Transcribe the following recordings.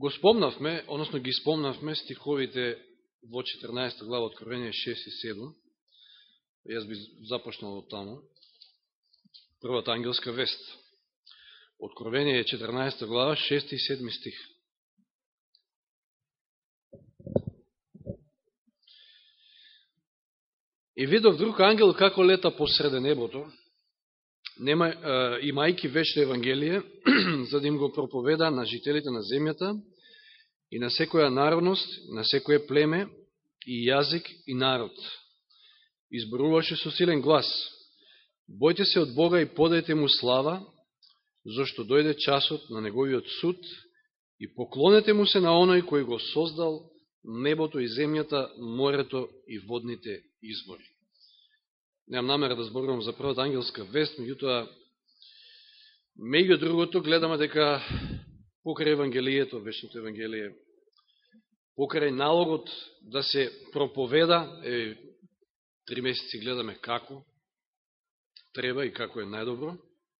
го спомнавме, односно ги спомнавме стиховите во 14 глава Откровение 6 и 7. Јас би започнал од таму. Првата ангелска вест. Откровение 14 глава 6 и 7 стих. И видов друг ангел како лета посреде небото, нема, имајки вечно Евангелие, за да им го проповеда на жителите на земјата и на секоја народност, на секоје племе и јазик и народ. Изборуваше со силен глас. Бојте се од Бога и подајте му слава, зашто дојде часот на неговиот суд и поклонете му се на оној кој го создал небото и земјата, морето и водните извори. Немам намера да зборувам за првата ангелска вест, меѓутоа, меѓу другото, гледаме дека покрај Евангелието, вечното Евангелие, покрај налогот да се проповеда, е, три месеци гледаме како треба и како е најдобро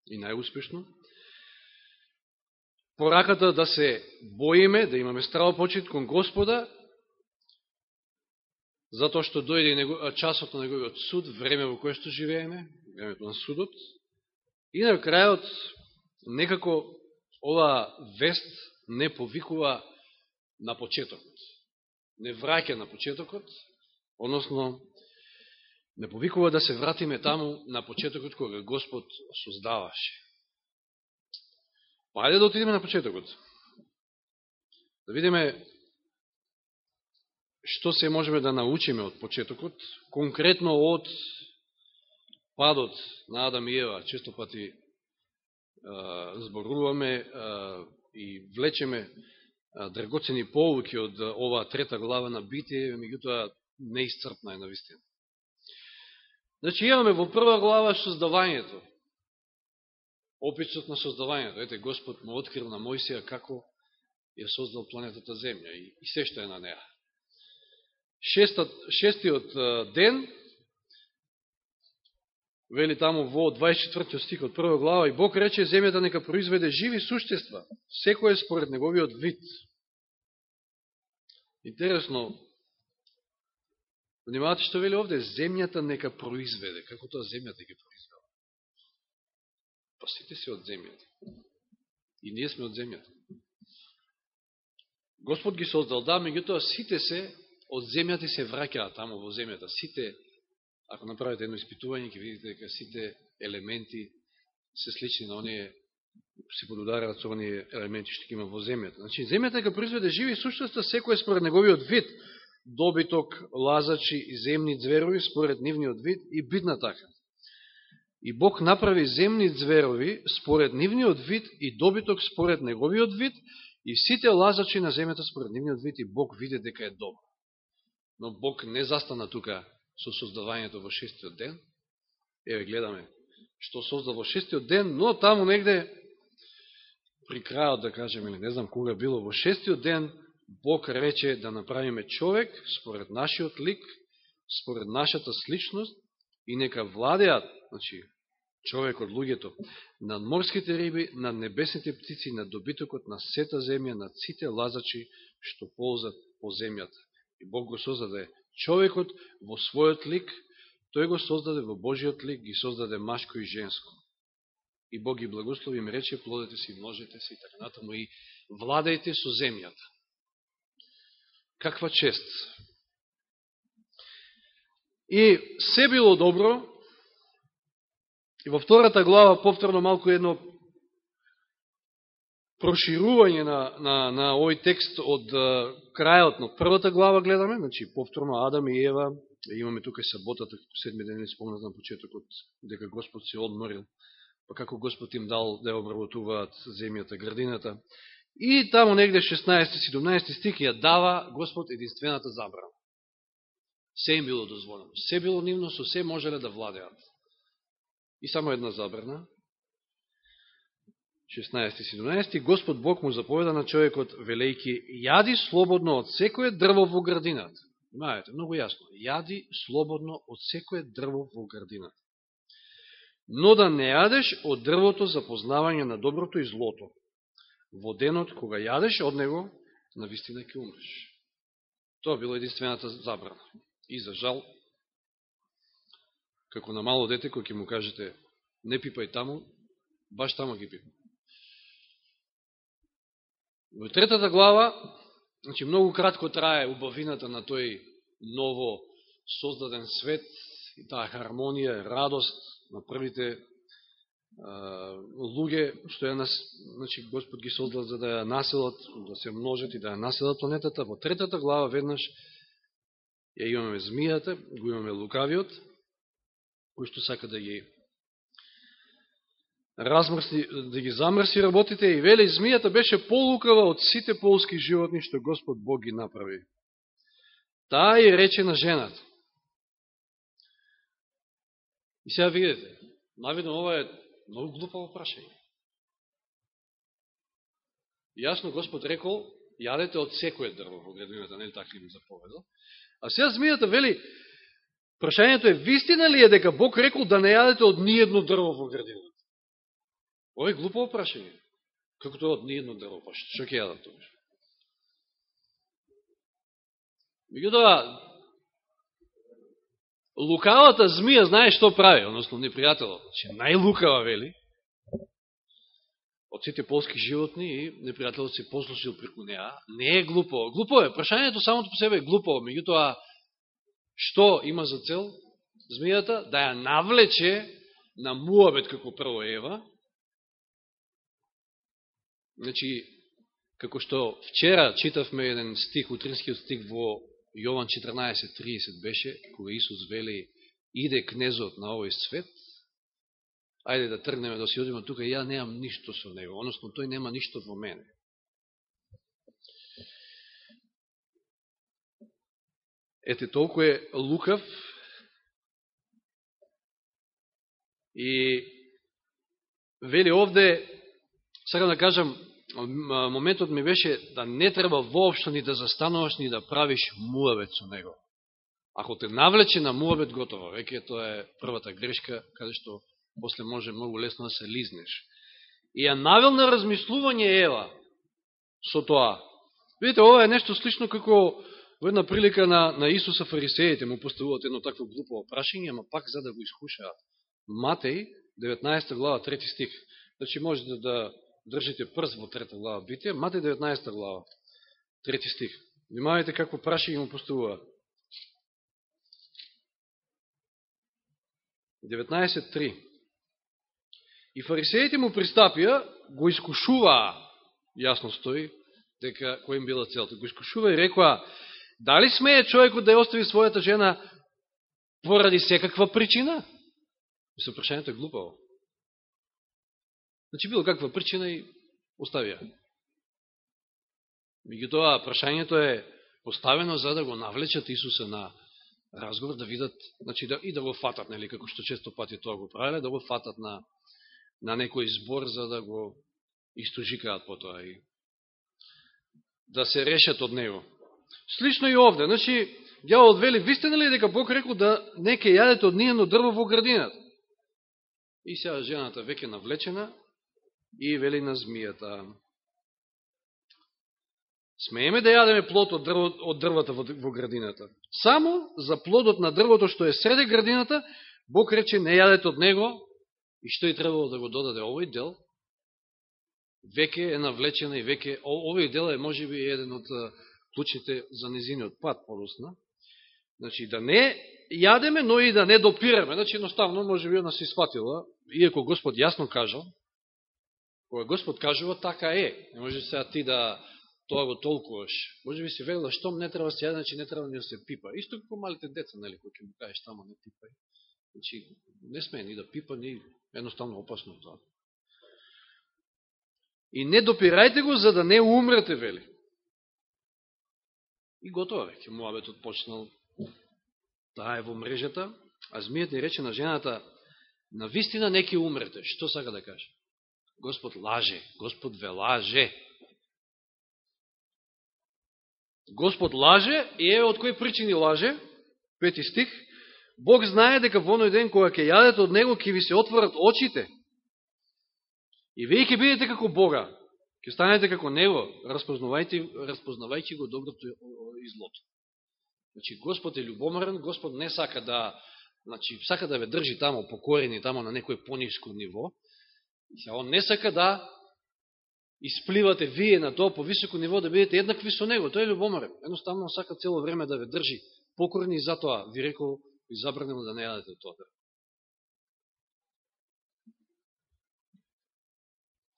и најуспешно, пораката да се боиме, да имаме страво почет кон Господа, затоа што дојде часот на неговиот суд, време во кое што живееме, времето на судот, и на крајот некако ова вест не повикува на почетокот. Не враќа на почетокот, односно не повикува да се вратиме таму на почетокот кога Господ создаваше. Па ајде да отидеме на почетокот. Да видиме што се можеме да научиме од почетокот, конкретно од падот на Адам и Ева. Често пати зборуваме и влечеме драгоцени поуки од оваа трета глава на Битие, меѓутоа неисцрпна е на вистина. Значи имаме во прва глава создавањето. Описот на создавањето. Ете, Господ му открил на Мојсија како ја создал планетата Земја и, и се што е на неа шестот, шестиот ден, вели таму во 24 стих од прва глава, и Бог рече земјата нека произведе живи суштества, секој според неговиот вид. Интересно, внимавате што вели овде, земјата нека произведе, како тоа земјата ги произвела? Па сите се од земјата. И ние сме од земјата. Господ ги создал, да, меѓутоа сите се од земјата се враќаат таму во земјата. Сите, ако направите едно испитување, ќе видите дека сите елементи се слични на оние, се подудараат со оние елементи што има во земјата. Значи, земјата ќе произведе живи существа секој според неговиот вид, добиток, лазачи и земни зверови според нивниот вид и бидна така. И Бог направи земни зверови според нивниот вид и добиток според неговиот вид и сите лазачи на земјата според нивниот вид и Бог виде дека е добро но Бог не застана тука со создавањето во шестиот ден. Еве гледаме што создал во шестиот ден, но таму негде при крајот, да кажем, или не знам кога било, во шестиот ден Бог рече да направиме човек според нашиот лик, според нашата сличност и нека владеат, значи, човек од луѓето, над морските риби, над небесните птици, над добитокот на сета земја, над сите лазачи што ползат по земјата. И Бог го создаде човекот во својот лик, тој го создаде во Божиот лик, ги создаде машко и женско. И Бог ги благослови им рече, плодете си, множете си, и така натаму и владајте со земјата. Каква чест! И се било добро, и во втората глава повторно малку едно проширување на, на, на овој текст од крајот на првата глава гледаме, значи повторно Адам и Ева, имаме тука саботата, седми ден спомнат на почетокот, дека Господ се одморил, па како Господ им дал да обработуваат земјата, градината. И таму негде 16-17 стих ја дава Господ единствената забрана. Се им било дозволено. Се било нивно, со се можеле да владеат. И само една забрана, 16-17, Господ Бог му заповеда на човекот, велејки, јади слободно од секое дрво во градината. Знаете, многу јасно. Јади слободно од секое дрво во градината. Но да не јадеш од дрвото за познавање на доброто и злото. Во денот, кога јадеш од него, на вистина ќе умреш. Тоа било единствената забрана. И за жал, како на мало дете, кој ќе му кажете не пипај таму, баш таму ги пипам. Во третата глава, значи многу кратко трае убавината на тој ново создаден свет и таа хармонија, радост на првите луѓе што ја нас, значи Господ ги создал за да ја населат, да се множат и да ја населат планетата. Во третата глава веднаш ја имаме змијата, го имаме лукавиот, кој што сака да ги размрси, да ги замрси работите и веле змијата беше полукава од сите полски животни што Господ Бог ги направи. Таа и рече на жената. И сега видите, навидно ова е многу глупаво прашање. Јасно Господ рекол, јадете од секој дрво во градината, нели така им заповедал. А сега змијата вели, прашањето е, вистина ли е дека Бог рекол да не јадете од ниедно дрво во градината? Ово е глупо прашање. Како тоа од ниједно дрво, паше? што ќе јадат тоа? Меѓутоа, лукавата змија знае што прави, односно непријателот, че најлукава вели, од сите полски животни и непријателот се послушил преку неа, не е глупо. Глупо е, прашањето самото по себе е глупо, меѓутоа, што има за цел змијата? Да ја навлече на муабет како прво Ева, Значи, како што вчера читавме еден стих, утринскиот стих во Јован 14.30 беше, кога Исус вели, иде кнезот на овој свет, ајде да тргнеме да си одиме тука, ја немам ништо со него, односно тој нема ништо во мене. Ете, толку е лукав и вели овде, сега да кажам, моментот ми беше да не треба воопшто ни да застануваш, ни да правиш муавет со него. Ако те навлече на муавет, готово. Веќе тоа е првата грешка, каде што после може многу лесно да се лизнеш. И ја навел на размислување Ева со тоа. Видите, ова е нешто слично како во една прилика на, на Исуса фарисеите му поставуват едно такво глупо прашање, ама пак за да го искушаат. Матеј, 19 глава, 3 стих. Значи можете да држите прст во трета глава Битие, Мате 19 глава, трети стих. Внимавајте какво праши му поставува. 19.3 И фарисеите му пристапија, го искушуваа, јасно стои, дека кој им била целта, го искушува и рекоа, дали смее човекот да ја остави својата жена поради секаква причина? Мисло, прашањето е глупаво. Значи, било каква причина и оставија. Меѓутоа, прашањето е поставено за да го навлечат Исуса на разговор, да видат, значи, да, и да го фатат, нели, како што често пати тоа го правиле, да го фатат на, на некој збор, за да го истожикаат по тоа и да се решат од него. Слично и овде, значи, ја вели, вистина ли дека Бог рекол да не ке јадете од нијано дрво во градината? И сега жената веќе навлечена, и вели на змијата. Смееме да јадеме плод од, дрво, од дрвата во, во градината. Само за плодот на дрвото што е среде градината, Бог рече не јадете од него и што и требало да го додаде овој дел, веќе е навлечена и веќе, овој дел е може би еден од клучите за низиниот пат подосна. Значи да не јадеме, но и да не допираме. Значи едноставно може би она се сватила, иако Господ јасно кажал, Кога Господ кажува, така е. Не може сега ти да тоа го толкуваш. Може би си велила, штом не треба да се јаде, значи не треба да ни да се пипа. Исто како малите деца, нели, кој ќе му кажеш тамо не пипај. Значи, не сме ни да пипа, ни едноставно опасно тоа. И не допирајте го, за да не умрете, вели. И готово веќе, муабетот почнал. Таа е во мрежата, а змијата и рече на жената, на вистина не умрете. Што сака да каже? Господ лаже, Господ ве лаже. Господ лаже, и е од кој причини лаже, пети стих, Бог знае дека во оној ден кога ќе јадете од Него, ќе ви се отворат очите. И вие ќе бидете како Бога. Ке станете како него, распознавајќи го доброто и злото. Значи, Господ е любоморен, Господ не сака да, значи, сака да ве држи тамо покорени, тамо на некој пониско ниво. Он не сака да испливате вие на тоа повисоко ниво, да бидете еднакви со него. Тој е любоморен. Едноставно сака цело време да ве држи покорни и затоа ви рекол и забранено да не јадете тоа дрво.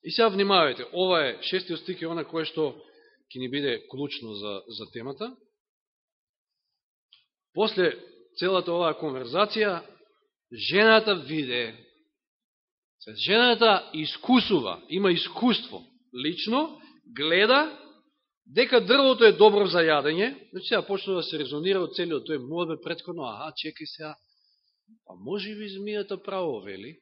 И сега внимавајте, ова е шестиот стик е она кое што ќе ни биде клучно за, за темата. После целата оваа конверзација, жената виде, жената искусува, има искуство, лично, гледа, дека дрвото е добро за јадење, значи сега почнува да се резонира од целиот тој модбе предходно, аха, чекай сега, па може би змијата право вели,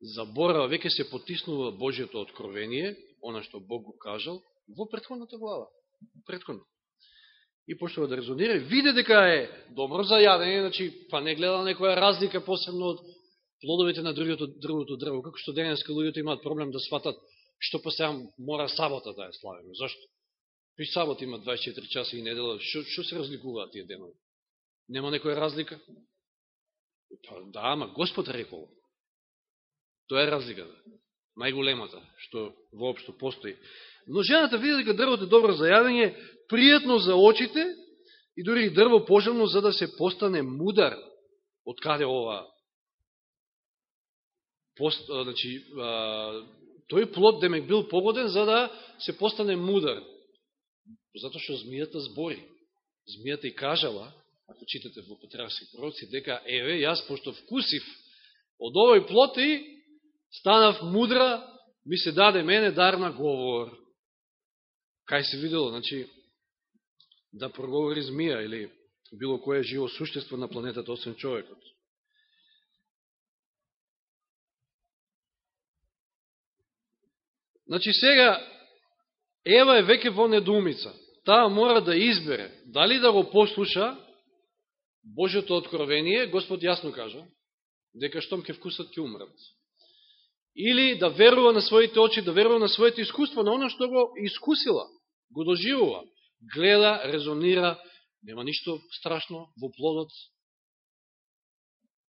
заборава, веќе се потиснува Божието откровение, она што Бог го кажал, во предходната глава. Предходно. И почнува да резонира, виде дека е добро за јадење, значи, па не гледа некоја разлика посебно од плодовите на другото, другото дрво, како што денеска луѓето имаат проблем да сватат што па сега мора сабота да ја славиме. Зашто? При сабот има 24 часа и недела, што, што се разликуваат тие денови? Нема некоја разлика? Па, да, ама Господ рекол. Тоа е разликата. Да. Најголемата, што воопшто постои. Но жената види дека дрвото е добро за јадење, пријатно за очите и дори и дрво пожелно за да се постане мудар. Од каде ова? Пост, значи, а, тој плод да демек бил погоден за да се постане мудар. Зато што змијата збори. Змијата и кажала, ако читате во Петраси пророци, дека еве, јас пошто вкусив од овој плод и станав мудра, ми се даде мене дар на говор. Кај се видело, значи, да проговори змија или било кое живо суштество на планетата, освен човекот. Значи сега, Ева е веќе во недумица. Таа мора да избере дали да го послуша Божето откровение, Господ јасно кажа, дека штом ке вкусат ке умрат или да верува на своите очи, да верува на своите искуство, на оно што го искусила, го доживува, гледа, резонира, нема ништо страшно во плодот.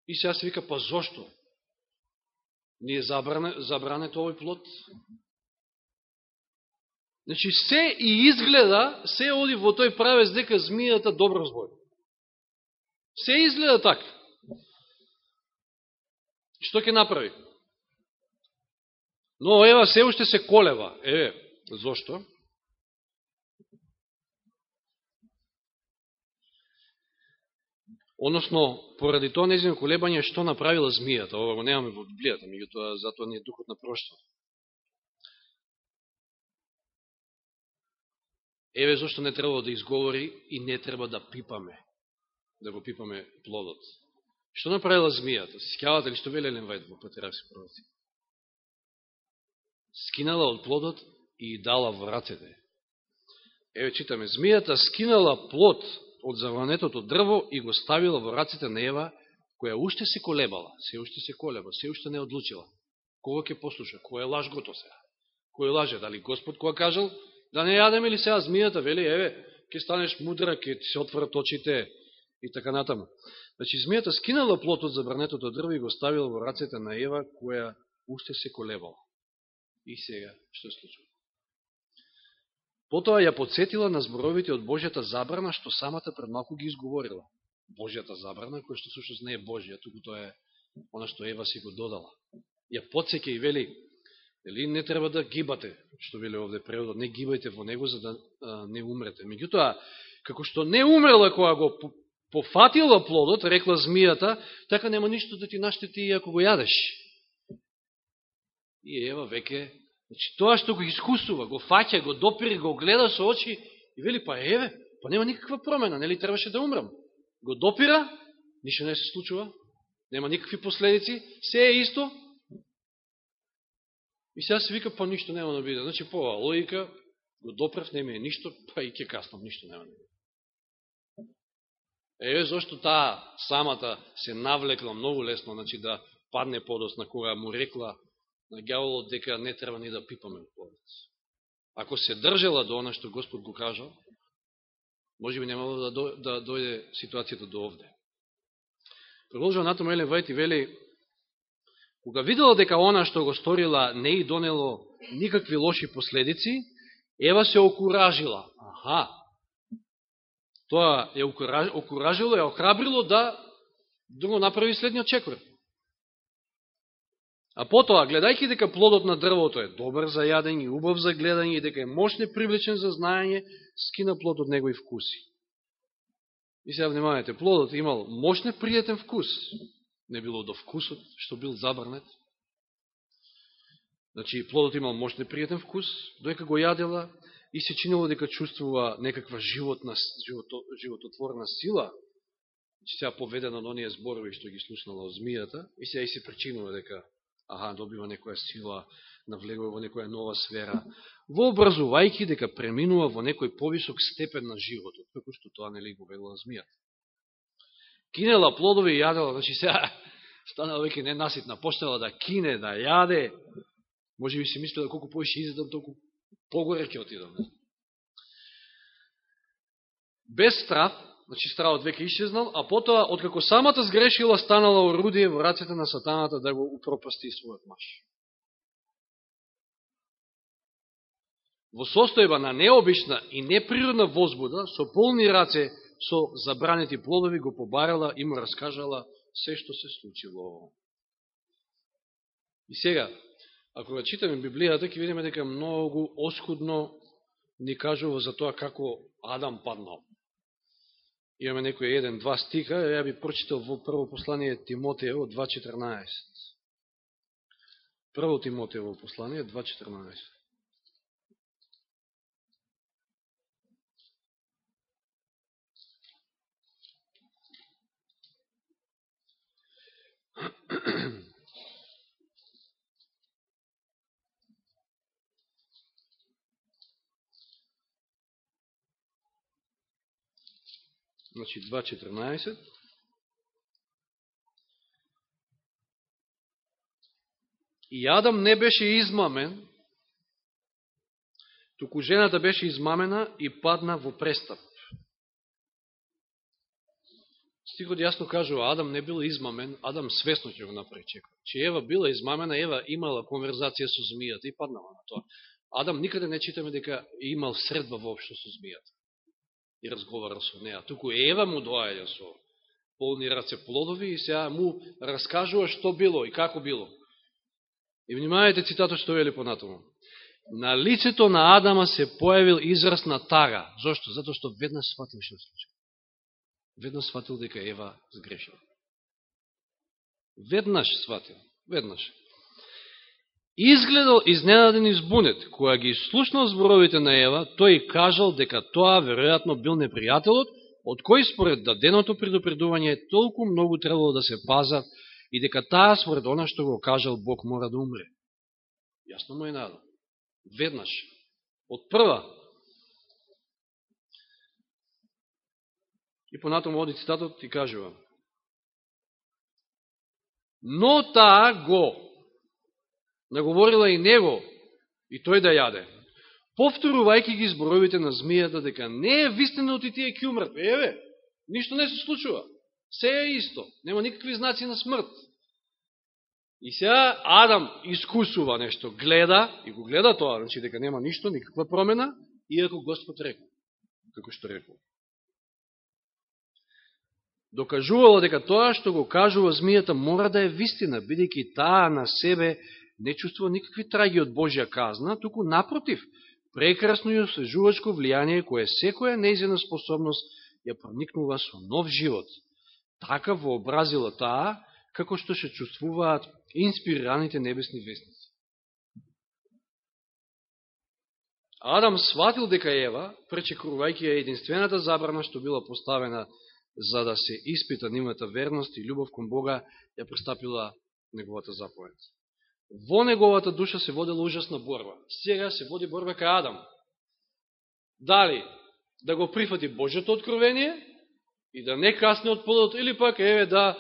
И сега се вика, па зошто? Не е забране, забрането овој плод? Значи, се и изгледа, се оди во тој правец дека змијата добро збори. Се изгледа така. Што ќе направи? Но Ева се уште се колева. Еве, зошто? Односно, поради тоа незино колебање, што направила змијата? Ова го немаме во Библијата, меѓутоа затоа не е духот на проштва. Еве зашто не треба да изговори и не треба да пипаме, да го пипаме плодот. Што направила змијата? Сикавате ли што вели Елен Вајд во Патеравски пророци? скинала од плодот и дала во рацете. Еве читаме, змијата скинала плод од заванетото дрво и го ставила во раците на Ева, која уште се колебала, се уште се колеба, се уште не одлучила. Кога ќе послуша? Кој е лаж гото сега? Кој лаже? Дали Господ кога кажал да не јадеме или сега змијата вели, еве, ќе станеш мудра, ќе се отворат очите и така натаму. Значи, змијата скинала плотот од забранетото дрво и го ставила во рацете на Ева, која уште се колебала. И сега, што се случува? Потоа ја подсетила на зборовите од Божјата забрана, што самата пред малку ги изговорила. Божјата забрана, која што сушност не е Божја, туку тоа е она што Ева си го додала. Ја подсеке и вели, Дали не треба да гибате, што вели овде преводот, не гибајте во него за да а, не умрете. Меѓутоа, како што не умрела кога го пофатила плодот, рекла змијата, така нема ништо да ти наштети и ако го јадеш. И ева веќе, значи тоа што го искусува, го фаќа, го допири, го гледа со очи и вели, па еве, па нема никаква промена, нели требаше да умрам. Го допира, ништо не се случува, нема никакви последици, се е исто. И сега се вика, па ништо нема да биде. Значи, по логика, го допрев, нема е ништо, па и ке каснам, ништо нема да биде. Еве зашто таа самата се навлекла многу лесно, значи да падне подоцна кога му рекла на гјаволот дека не треба ни да пипаме плодот. Ако се држела до она што Господ го кажал, може би немало да, до, да дојде ситуацијата до овде. Продолжава натаму Елен Вајт и вели, кога видела дека она што го сторила не и донело никакви лоши последици, Ева се окуражила. Аха, тоа е окуражило, е охрабрило да, да го направи следниот чекор. А потоа, гледајќи дека плодот на дрвото е добар за јадење, убав за гледање и дека е мощне привлечен за знаење, скина плод од и вкуси. И сега внимавајте, плодот имал мощне пријатен вкус. Не било до вкусот, што бил забрнет. Значи, плодот имал мощне пријатен вкус, доека го јадела и се чинило дека чувствува некаква животна, живото, живототворна сила, че сега поведена на оние зборови што ги слушнала од змијата, и сега и се причинува дека аха, добива некоја сила, навлегува во некоја нова сфера, вообразувајќи дека преминува во некој повисок степен на животот, како што тоа нели го велела змијата. Кинела плодови и јадела, значи сега станала веќе ненаситна, почнала да кине, да јаде, може би си мислила колку повише изедам, толку погоре ќе отидам. Без страх, значи стравот веќе исчезнал, а потоа, откако самата сгрешила, станала орудие во рацете на сатаната да го упропасти својот маш. Во состојба на необична и неприродна возбуда, со полни раце, со забранети плодови, го побарала и му раскажала се што се случило. И сега, ако го читаме Библијата, ќе видиме дека многу оскудно ни кажува за тоа како Адам паднал имаме некој еден-два стиха, ја би прочитал во прво послание Тимотеево 2.14. Прво Тимотеево послание 2.14. Значи 2.14. И Адам не беше измамен, туку жената беше измамена и падна во престап. Стихот јасно кажува, Адам не бил измамен, Адам свесно ќе го направи чека. Че Ева била измамена, Ева имала конверзација со змијата и паднала на тоа. Адам никаде не читаме дека имал средба воопшто со змијата и разговара со неа. Туку Ева му доаѓа со полни раце плодови и сега му раскажува што било и како било. И внимавајте цитатот што вели понатаму. На лицето на Адама се појавил израз на тага. Зошто? Зато што веднаш сватил што случи. Веднаш сватил дека Ева сгрешила. Веднаш сватил. Веднаш изгледал изненаден и збунет. Која ги слушнал зборовите на Ева, тој кажал дека тоа веројатно бил непријателот, од кој според даденото предупредување толку многу требало да се пазат и дека таа според она што го кажал Бог мора да умре. Јасно му е надо. Веднаш. Од прва. И понатомо оди цитатот и кажува. Но таа го наговорила и него, и тој да јаде. Повторувајќи ги зборовите на змијата, дека не е вистина да оти тие ќе умрат. Еве, ништо не се случува. Се е исто. Нема никакви знаци на смрт. И сега Адам искусува нешто, гледа, и го гледа тоа, значи дека нема ништо, никаква промена, иако Господ рекол, како што рекол. Докажувало дека тоа што го кажува змијата мора да е вистина, бидејќи таа на себе не чувствува никакви траги од Божја казна, туку напротив, прекрасно и освежувачко влијание кое секоја неизена способност ја проникнува со нов живот. Така вообразила таа, како што се чувствуваат инспирираните небесни вестници. Адам сватил дека Ева, пречекрувајќи ја единствената забрана што била поставена за да се испита нивната верност и љубов кон Бога, ја пристапила неговата заповед во неговата душа се водела ужасна борба. Сега се води борба кај Адам. Дали да го прифати Божето откровение и да не касне од плодот, или пак еве да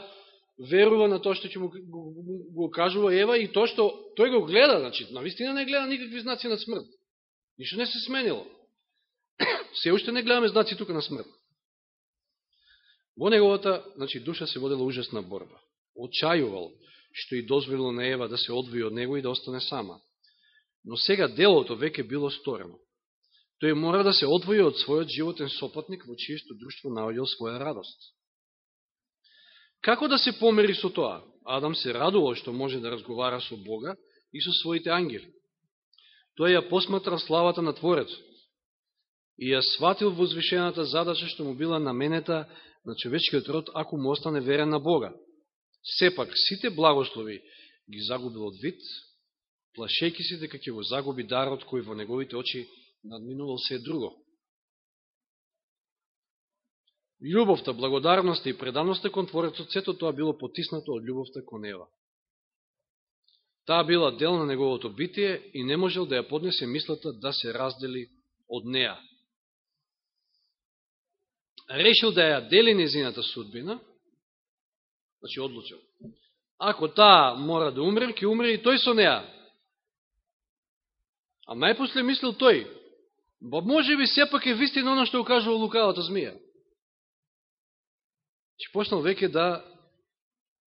верува на тоа што ќе му го, кажува Ева и тоа што тој го гледа, значи, навистина не гледа никакви знаци на смрт. Ништо не се сменило. се уште не гледаме знаци тука на смрт. Во неговата, значи, душа се водела ужасна борба. Очајувал, што и дозволило на Ева да се одвои од него и да остане сама. Но сега делото веќе било сторено. Тој мора да се одвои од својот животен сопатник во чиесто друштво наоѓал своја радост. Како да се помери со тоа? Адам се радувал што може да разговара со Бога и со своите ангели. Тој ја посматра славата на Творецот и ја сватил возвишената задача што му била наменета на човечкиот род ако му остане верен на Бога. Сепак, сите благослови ги загубил од вид, плашејки се дека ќе го загуби дарот кој во неговите очи надминувал се друго. Љубовта, благодарноста и преданоста кон Творецот, сето тоа било потиснато од љубовта кон Ева. Таа била дел на неговото битие и не можел да ја поднесе мислата да се раздели од неа. Решил да ја дели незината судбина, значи одлучил. Ако таа мора да умре, ќе умре и тој со неа. А најпосле мислил тој, ба може би сепак е вистина оно што укажува лукавата змија. Че почнал веќе да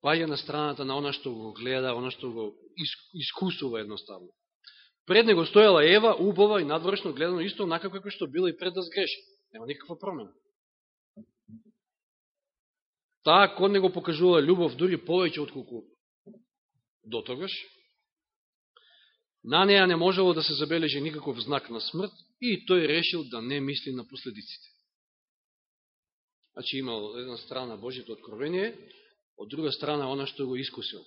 паја на страната на она што го гледа, она што го искусува едноставно. Пред него стоела Ева, убава и надворешно гледано исто онака како што била и пред да сгреши. Нема никаква промена. Таа кон него покажува љубов дури повеќе отколку до тогаш. На неја не можело да се забележи никаков знак на смрт и тој решил да не мисли на последиците. Значи имал една страна Божието откровение, од друга страна она што го искусил,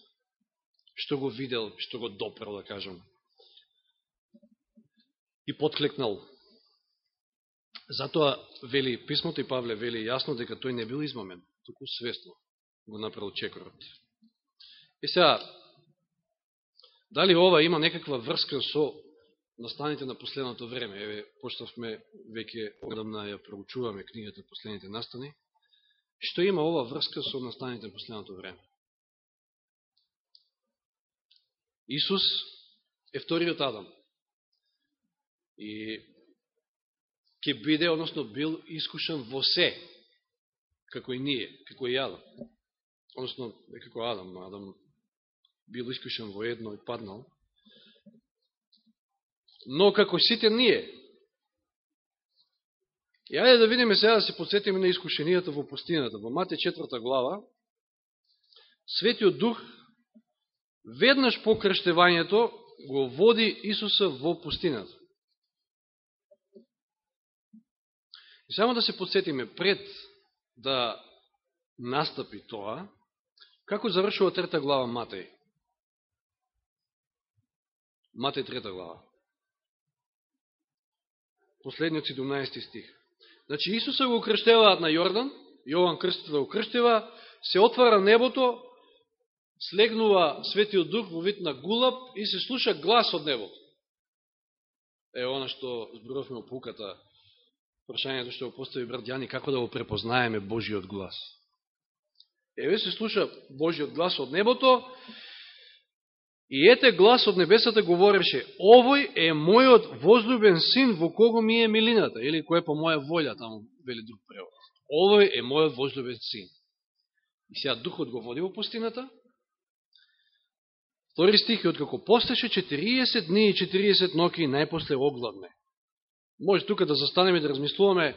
што го видел, што го допрел да кажам. И подклекнал. Затоа вели писмото и Павле вели јасно дека тој не бил измамен, туку свесно го направил чекорот. И сега, дали ова има некаква врска со настаните на последното време? Еве, почнавме веќе одамна ја проучуваме книгата Последните настани што има ова врска со настаните на последното време. Исус е вториот Адам. И ќе биде, односно бил искушен во се, како и ние, како и Адам. Односно, не како Адам, Адам бил искушен во едно и паднал. Но како сите ние, И ајде да видиме сега да се подсетиме на искушенијата во пустината. Во Мате 4 глава, Светиот Дух веднаш по крштевањето го води Исуса во пустината. И само да се подсетиме пред да настапи тоа, како завршува трета глава Матеј? Матеј трета глава. Последниот 17 стих. Значи Исуса го крштеваат на Јордан, Јован Крстител го крштева, се отвара небото, слегнува Светиот Дух во вид на гулаб и се слуша глас од небото. Е, она што зборовме о пуката, прашањето што го постави брат Јани, како да го препознаеме Божиот глас. Еве се слуша Божиот глас од небото И ете глас од небесата говореше, овој е мојот возлюбен син во кого ми е милината, или кој е по моја волја, таму вели друг превод. Овој е мојот возлюбен син. И сега духот го води во пустината. Втори стих откако постеше 40 дни и 40 ноки најпосле огладне. Може тука да застанеме и да размислуваме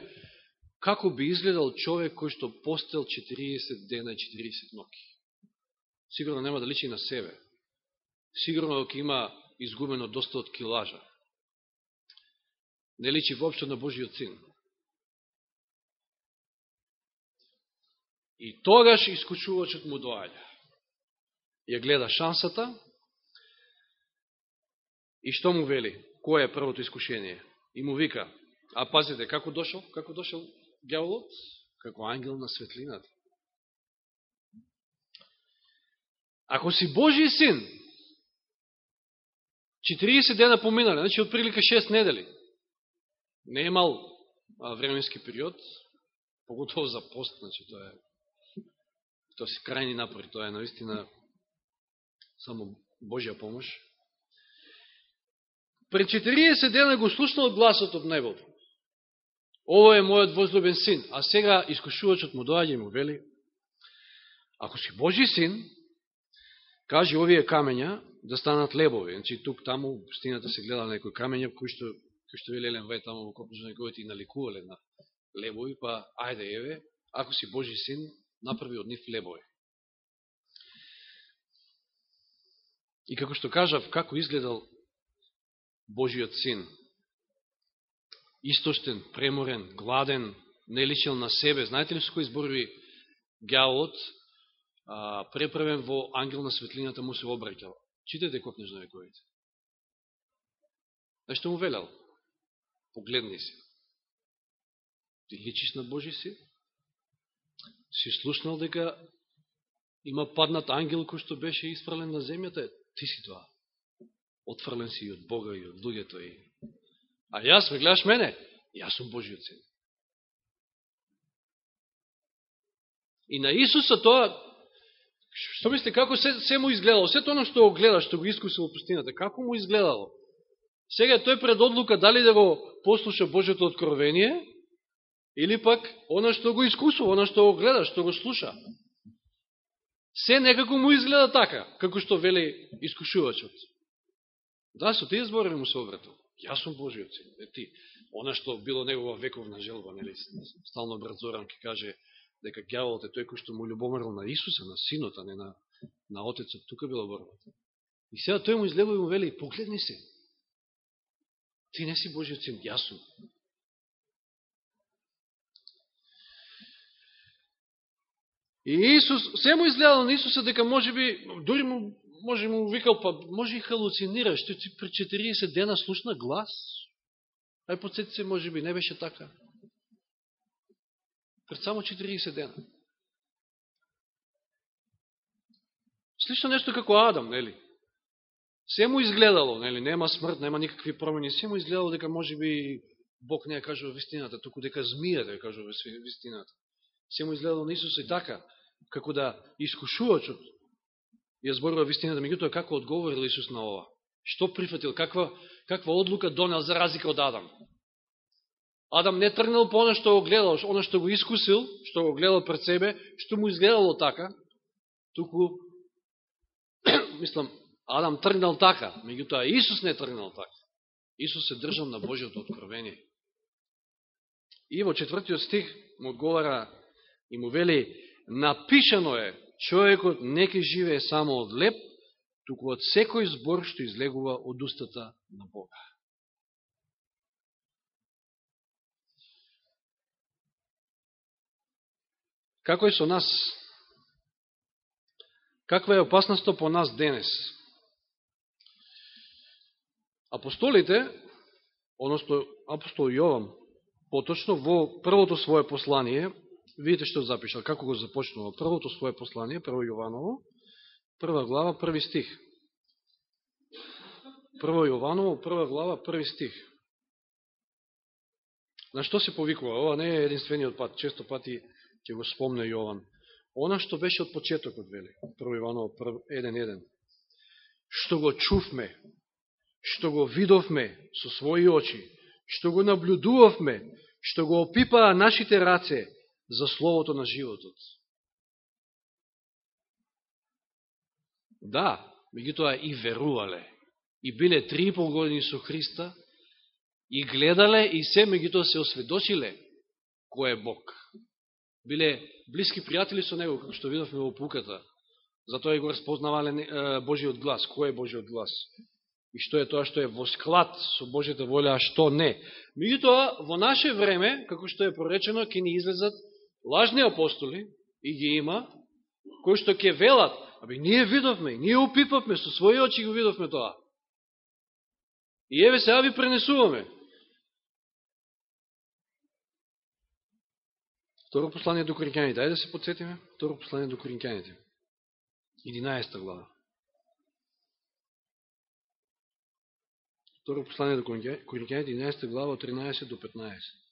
како би изгледал човек кој што постел 40 дена и 40 ноки. Сигурно нема да личи на себе сигурно ќе има изгубено доста од килажа. Не личи воопшто на Божиот син. И тогаш искучувачот му доаѓа. Ја гледа шансата и што му вели? Кој е првото искушение? И му вика, а пазите, како дошол? Како дошол гјаволот? Како ангел на светлината. Ако си Божи син, 40 дена поминале, значи од прилика 6 недели. Не е мал временски период, поготово за пост, значи тоа е тоа се крајни напори, тоа е наистина само Божја помош. Пред 40 дена го слушнал гласот од небото. Ово е мојот возлюбен син. А сега искушувачот му доаѓа и му вели, ако си Божи син, кажи овие камења да станат лебови. Значи, тук, таму, стената се гледа некои камења, кои што, кои што вели Елен Вај, таму во Копнежа некоите и наликувале на лебови, па, ајде, еве, ако си Божи син, направи од нив лебови. И како што кажав, како изгледал Божиот син, истоштен, преморен, гладен, не личил на себе. Знаете ли со кој зборови гјавот, преправен во ангел на светлината му се обраќал? Читате копнеш на вековите. Знаеш што му велел? Погледни се. Ти личиш на Божи си? Си слушнал дека има паднат ангел кој што беше испрален на земјата? Ти си тоа. Отфрлен си и од Бога и од луѓето и А јас, ме гледаш мене? Јас сум Божиот син. И на Исуса тоа, што мисли, како се, се му изгледало? Сето оно што го гледа, што го искусило во пустината, како му изгледало? Сега тој пред одлука дали да го послуша Божиото откровение, или пак оно што го искусува, оно што го гледа, што го слуша. Се некако му изгледа така, како што вели искушувачот. Да, со тие зборови му се обратил. Јас сум Божиот син. не ти, она што било негова вековна желба, нели, стално брат Зоран ке каже дека гјаволот е тој кој што му любомрл на Исуса, на синот, а не на, на отецот. Тука било борбата. И сега тој му излегува и му вели, погледни се. Ти не си Божиот син, јас сум. И Исус, се му изгледало на Исуса дека може би, дори му може му викал, па може и халуцинираш, што ти пред 40 дена слушна глас. Ај подсети се, може би, не беше така. Пред само 40 дена. Слично нешто како Адам, нели? Се му изгледало, нели? Нема смрт, нема никакви промени. Се му изгледало дека може би Бог не ја кажува вистината, туку дека змија да ја кажува вистината. Се му изгледало на Исуса и така, како да искушувачот ја зборува вистината, меѓутоа како одговорил Исус на ова? Што прифатил? Каква, каква одлука донел за разлика од Адам? Адам не тргнал по оно што го гледал, оно што го искусил, што го гледал пред себе, што му изгледало така, туку, мислам, Адам тргнал така, меѓутоа Исус не тргнал така. Исус се држал на Божиото откровение. И во четвртиот стих му одговара и му вели, напишано е, човекот не ке живее само од леп, туку од секој збор што излегува од устата на Бога. Како е со нас? Каква е опасноста по нас денес? Апостолите, одnosno апостол Јован, поточно во првото свое послание, Видите што запишал, како го започнува првото свое послание, прво Јованово, прва глава, први стих. Прво Јованово, прва глава, први стих. На што се повикува? Ова не е единствениот пат, често пати ќе го спомне Јован. Она што беше од почетокот, вели, прво Јованово 1.1. Што го чувме, што го видовме со своји очи, што го наблюдувавме, што го опипаа нашите раце, за словото на животот. Да, меѓутоа и верувале. И биле три и пол години со Христа, и гледале, и се меѓутоа се осведочиле кој е Бог. Биле блиски пријатели со Него, како што видовме во пуката. Затоа и го распознавале Божиот глас. Кој е Божиот глас? И што е тоа што е во склад со Божјата воля, а што не. Меѓутоа, во наше време, како што е проречено, ќе ни излезат лажни апостоли, и ги има, кои што ќе велат, аби ние видовме, ние опипавме, со своји очи го видовме тоа. И еве сега ви пренесуваме. Второ послание до Коринќаните. Ајде да се подсетиме. Второ послание до Коринќаните. 11 глава. Второ послание до Коринќаните, 11 глава, 13 до 15.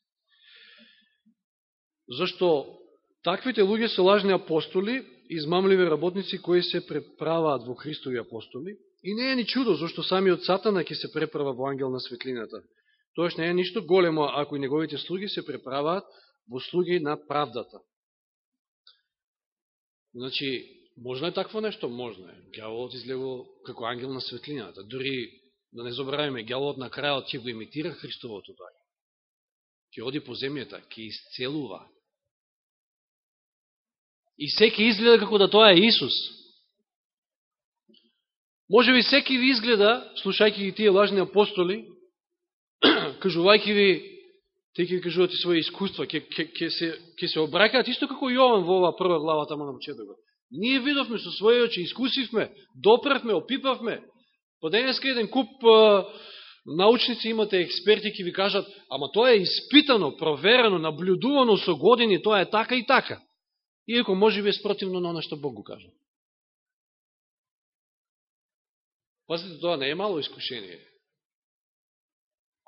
Зашто таквите луѓе се лажни апостоли измамливи работници кои се преправаат во Христови апостоли. И не е ни чудо, зашто самиот Сатана ќе се преправа во ангел на светлината. Тоеш не е ништо големо ако и неговите слуги се преправаат во слуги на правдата. Значи, можно е такво нешто? Можно е. Гјаволот излегол како ангел на светлината. Дори, да не забравиме, гјаволот на крајот ќе го имитира Христовото дај. Ќе оди по земјата, ќе исцелува. И секи изгледа како да тоа е Исус. Може би секи ви изгледа, слушајќи ги тие лажни апостоли, кажувајќи ви, те ќе кажуваат кажувате своји искуства, ќе, ќе, ќе, се, ќе се обракаат исто како Јован во оваа прва глава тама на почетокот. Ние видовме со своје очи, искусивме, допревме, опипавме. По денеска еден куп Uh, научници имате експерти ки ви кажат, ама тоа е испитано, проверено, наблюдувано со години, тоа е така и така. Иако може би е спротивно на оно што Бог го кажа. Пазите, тоа не е мало искушение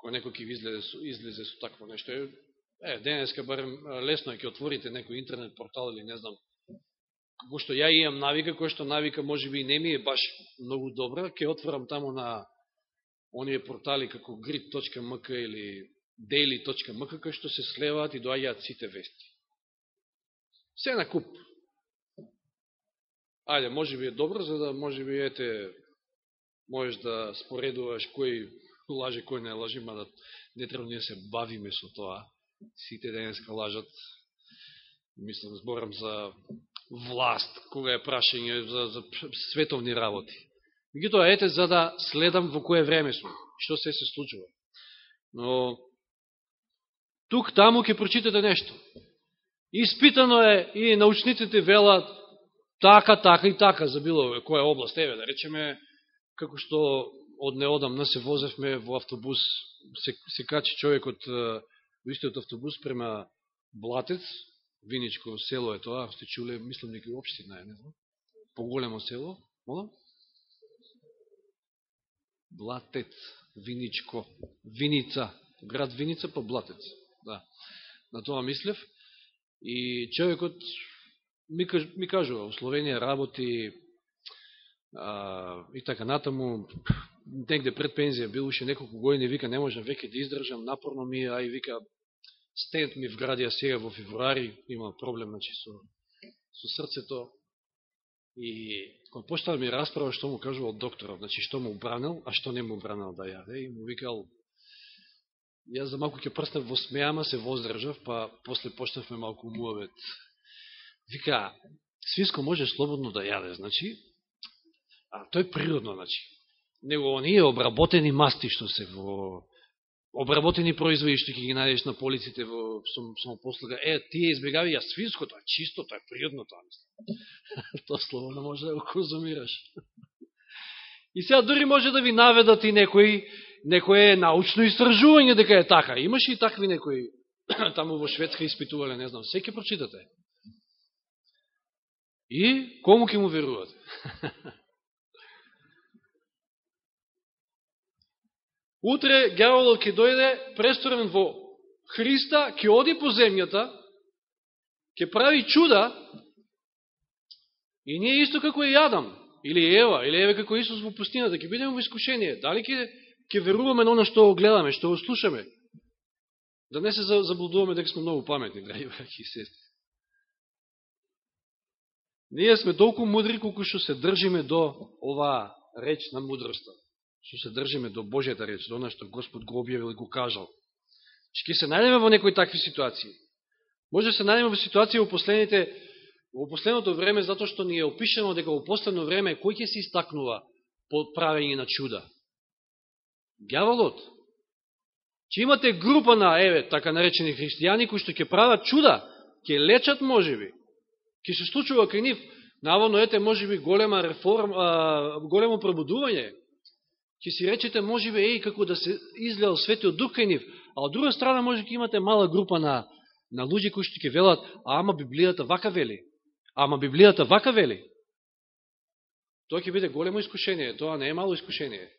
кој некој ќе излезе, излезе со такво нешто. Е, денеска барем лесно е ќе отворите некој интернет портал или не знам, како што ја имам навика, кој што навика може би не ми е баш многу добра, ќе отворам таму на оние портали како grid.mk или daily.mk, кој што се слеваат и доаѓаат сите вести. Се на куп. Ајде, може би е добро, за да може би ете, можеш да споредуваш кој лаже, кој не лажи, мада не треба ние да се бавиме со тоа. Сите денеска лажат, мислам, зборам за власт, кога е прашање за, за световни работи. Меѓутоа, ете, за да следам во кое време сме, што се се случува. Но, тук, таму ќе прочитате нешто. Испитано е и научниците велат така, така и така за било која област. Еве, да речеме, како што од неодамна се возевме во автобус, се, се качи човек од истиот автобус према Блатец, Виничко село е тоа, сте чуле, мислам некој општина е, не знам, поголемо село, молам? Блатец, Виничко, Виница, град Виница по Блатец, да. На тоа мислев. И човекот ми, ми кажува, у Словенија работи а, и така натаму, негде пред пензија бил уште неколку години, вика, не можам веќе да издржам, напорно ми, а и вика, стенд ми вградија сега во февруари, има проблем, значи, со, со срцето, и Па кога почнала ми расправа што му кажувал докторот, значи, што му бранил, а што не му бранил да јаде, и му викал, јас за малку ќе прснав во смејама, се воздржав, па после почнавме малку муавет. Вика, свиско може слободно да јаде, значи, а тој природно, значи, него оние обработени масти што се во обработени производи што ќе ги најдеш на полиците во самопослуга, е, тие избегави ја свинското, а чисто, тоа е пријодно, тоа мислам. тоа слово не може да го конзумираш. И сега дори може да ви наведат и некои, некое научно истражување дека е така. Имаше и такви некои, таму во Шведска испитувале, не знам, секи прочитате. И кому ќе му верувате? Утре гјаволот ќе дојде престорен во Христа, ќе оди по земјата, ќе прави чуда, и ние исто како и Јадам, или Ева, или Еве како Исус во пустината, ќе бидеме во искушение. Дали ќе, ќе веруваме на оно што го гледаме, што го слушаме? Да не се заблудуваме дека сме многу паметни, драги браки и сестри. Ние сме толку мудри колку што се држиме до оваа реч на мудроста што се држиме до Божјата реч, до она што Господ го објавил и го кажал. Че ќе се најдеме во некои такви ситуации. Може да се најдеме во ситуација во последните во последното време затоа што ни е опишано дека во последно време кој ќе се истакнува по правење на чуда? Гјаволот. Че имате група на, еве, така наречени христијани, кои што ќе прават чуда, ќе лечат можеби, ќе се случува кај нив, наводно ете можеби голема реформа, големо пробудување, ќе си речете, може би, еј, како да се излеал светиот дух кај нив, а од друга страна може ќе имате мала група на, на луѓе кои што ќе велат, а ама Библијата вака вели, ама Библијата вака вели. Тоа ќе биде големо искушение, тоа не е мало искушение.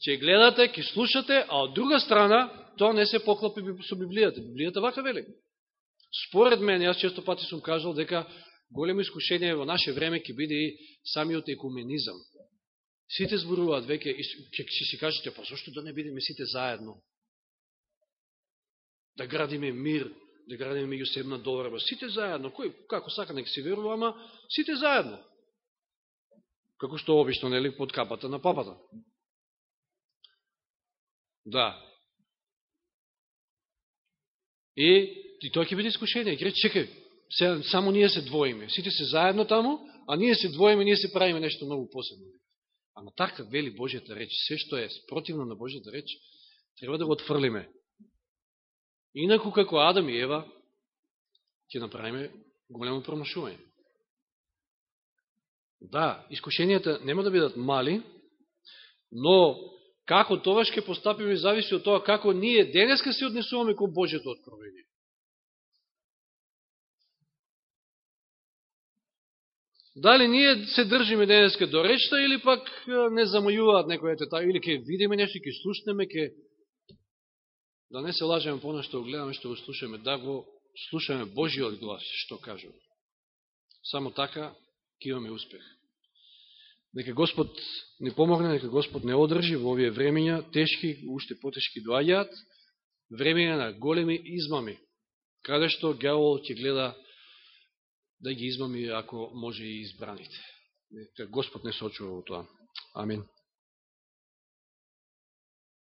Че гледате, ќе слушате, а од друга страна, тоа не се поклопи со Библијата. Библијата вака вели. Според мене, јас често пати сум кажал дека големо искушение во наше време ќе биде и самиот екуменизам. Сите зборуваат веќе, ќе си кажете, па зашто да не бидеме сите заедно? Да градиме мир, да градиме меѓусебна добрба. Сите заедно, кој, како сака нека си верува, ама сите заедно. Како што обично, нели, под капата на папата. Да. И, и тоа ќе биде искушение. Ќе чекај, се, само ние се двоиме. Сите се заедно таму, а ние се двоиме, ние се правиме нешто многу посебно. Ама така вели Божијата реч, се што е противно на Божијата реч, треба да го отфрлиме. Инаку како Адам и Ева, ќе направиме големо промашување. Да, искушенијата нема да бидат мали, но како тоа ќе постапиме зависи од тоа како ние денеска се однесуваме кон Божието откровение. Дали ние се држиме денеска до речта или пак не замојуваат некој ете или ќе видиме нешто, ќе слушнеме, ќе да не се лажеме по нешто го гледаме, што го слушаме, да го слушаме Божиот глас, што кажува. Само така ќе имаме успех. Нека Господ не помогне, нека Господ не одржи во овие времења, тешки, уште потешки доаѓаат, времења на големи измами, каде што гјавол ќе гледа да ги измами ако може и избраните. Господ не се очува во тоа. Амин.